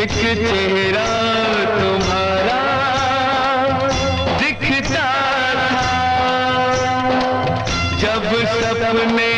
एक चेहरा तुम्हारा दिखता था जब सपने